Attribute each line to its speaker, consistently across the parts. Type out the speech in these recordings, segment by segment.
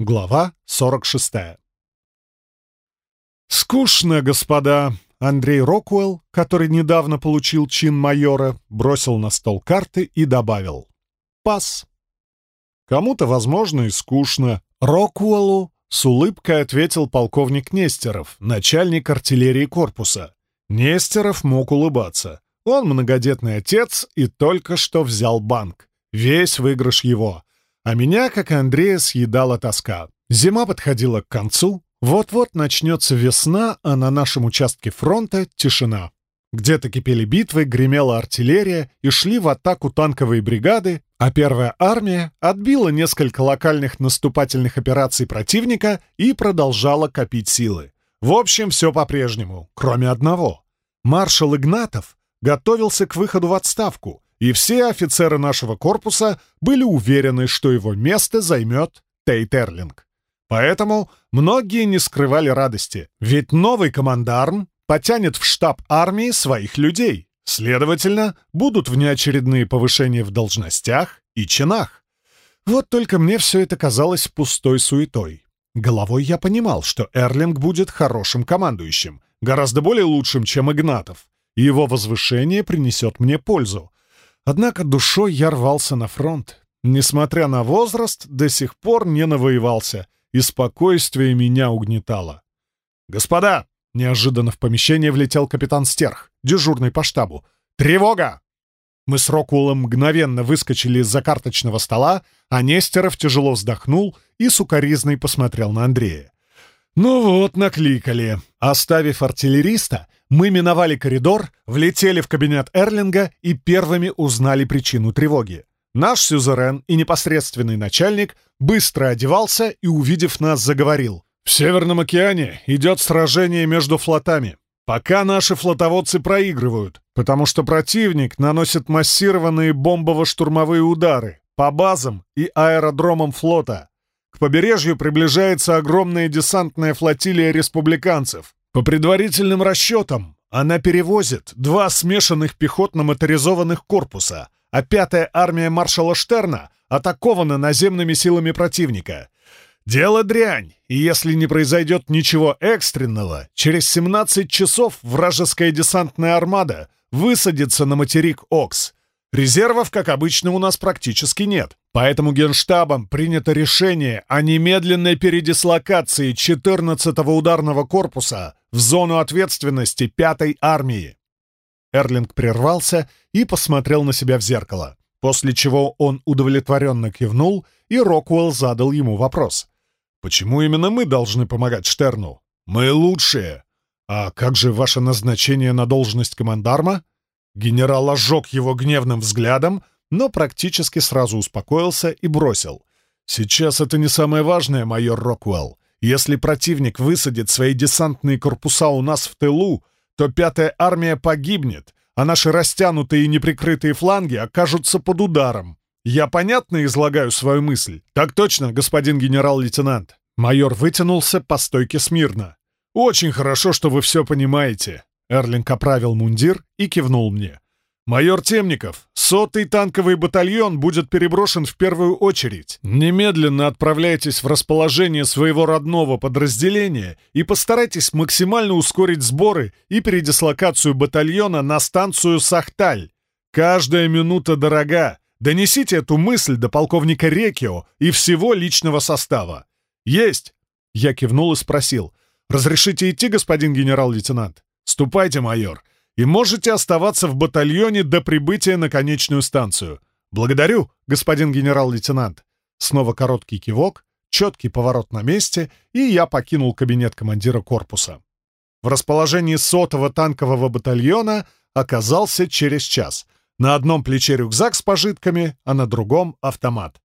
Speaker 1: Глава 46. «Скучно, господа!» Андрей Роквелл, который недавно получил чин майора, бросил на стол карты и добавил. «Пас». Кому-то, возможно, и скучно. Роквеллу с улыбкой ответил полковник Нестеров, начальник артиллерии корпуса. Нестеров мог улыбаться. Он многодетный отец и только что взял банк. Весь выигрыш его. А меня, как и Андрея, съедала тоска. Зима подходила к концу, вот-вот начнется весна, а на нашем участке фронта тишина. Где-то кипели битвы, гремела артиллерия и шли в атаку танковые бригады, а первая армия отбила несколько локальных наступательных операций противника и продолжала копить силы. В общем, все по-прежнему, кроме одного. Маршал Игнатов готовился к выходу в отставку, и все офицеры нашего корпуса были уверены, что его место займет Тейт Эрлинг. Поэтому многие не скрывали радости, ведь новый командарм потянет в штаб армии своих людей, следовательно, будут внеочередные повышения в должностях и чинах. Вот только мне все это казалось пустой суетой. Головой я понимал, что Эрлинг будет хорошим командующим, гораздо более лучшим, чем Игнатов, и его возвышение принесет мне пользу, Однако душой я рвался на фронт. Несмотря на возраст, до сих пор не навоевался, и спокойствие меня угнетало. «Господа!» — неожиданно в помещение влетел капитан Стерх, дежурный по штабу. «Тревога!» Мы с Рокулом мгновенно выскочили из-за карточного стола, а Нестеров тяжело вздохнул и сукоризной посмотрел на Андрея. «Ну вот, накликали». Оставив артиллериста, мы миновали коридор, влетели в кабинет Эрлинга и первыми узнали причину тревоги. Наш сюзерен и непосредственный начальник быстро одевался и, увидев нас, заговорил. «В Северном океане идет сражение между флотами. Пока наши флотоводцы проигрывают, потому что противник наносит массированные бомбово-штурмовые удары по базам и аэродромам флота. К побережью приближается огромная десантная флотилия республиканцев. По предварительным расчетам, она перевозит два смешанных пехотно-моторизованных корпуса, а пятая армия маршала Штерна атакована наземными силами противника. Дело дрянь, и если не произойдет ничего экстренного, через 17 часов вражеская десантная армада высадится на материк Окс. Резервов, как обычно, у нас практически нет. Поэтому Генштабом принято решение о немедленной передислокации 14-го ударного корпуса в зону ответственности 5-й армии. Эрлинг прервался и посмотрел на себя в зеркало, после чего он удовлетворенно кивнул, и Роквелл задал ему вопрос. «Почему именно мы должны помогать Штерну? Мы лучшие. А как же ваше назначение на должность командарма?» Генерал ожег его гневным взглядом, но практически сразу успокоился и бросил. «Сейчас это не самое важное, майор Роквелл. Если противник высадит свои десантные корпуса у нас в тылу, то пятая армия погибнет, а наши растянутые и неприкрытые фланги окажутся под ударом. Я понятно излагаю свою мысль? Так точно, господин генерал-лейтенант». Майор вытянулся по стойке смирно. «Очень хорошо, что вы все понимаете. Эрлинг оправил мундир и кивнул мне. «Майор Темников, сотый танковый батальон будет переброшен в первую очередь. Немедленно отправляйтесь в расположение своего родного подразделения и постарайтесь максимально ускорить сборы и передислокацию батальона на станцию Сахталь. Каждая минута дорога. Донесите эту мысль до полковника Рекио и всего личного состава. Есть!» Я кивнул и спросил. «Разрешите идти, господин генерал-лейтенант?» «Ступайте, майор, и можете оставаться в батальоне до прибытия на конечную станцию. Благодарю, господин генерал-лейтенант». Снова короткий кивок, четкий поворот на месте, и я покинул кабинет командира корпуса. В расположении сотого танкового батальона оказался через час. На одном плече рюкзак с пожитками, а на другом — автомат.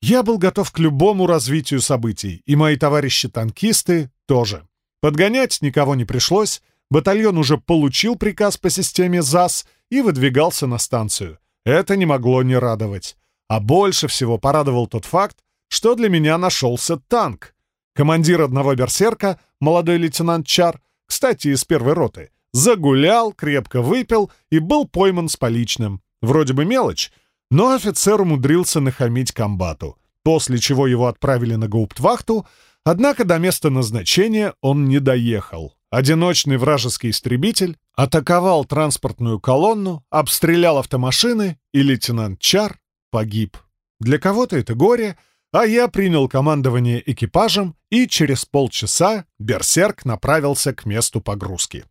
Speaker 1: Я был готов к любому развитию событий, и мои товарищи-танкисты тоже. Подгонять никого не пришлось, Батальон уже получил приказ по системе ЗАС и выдвигался на станцию. Это не могло не радовать. А больше всего порадовал тот факт, что для меня нашелся танк. Командир одного берсерка, молодой лейтенант Чар, кстати, из первой роты, загулял, крепко выпил и был пойман с поличным. Вроде бы мелочь, но офицер умудрился нахамить комбату. после чего его отправили на гауптвахту, однако до места назначения он не доехал. Одиночный вражеский истребитель атаковал транспортную колонну, обстрелял автомашины, и лейтенант Чар погиб. Для кого-то это горе, а я принял командование экипажем, и через полчаса «Берсерк» направился к месту погрузки.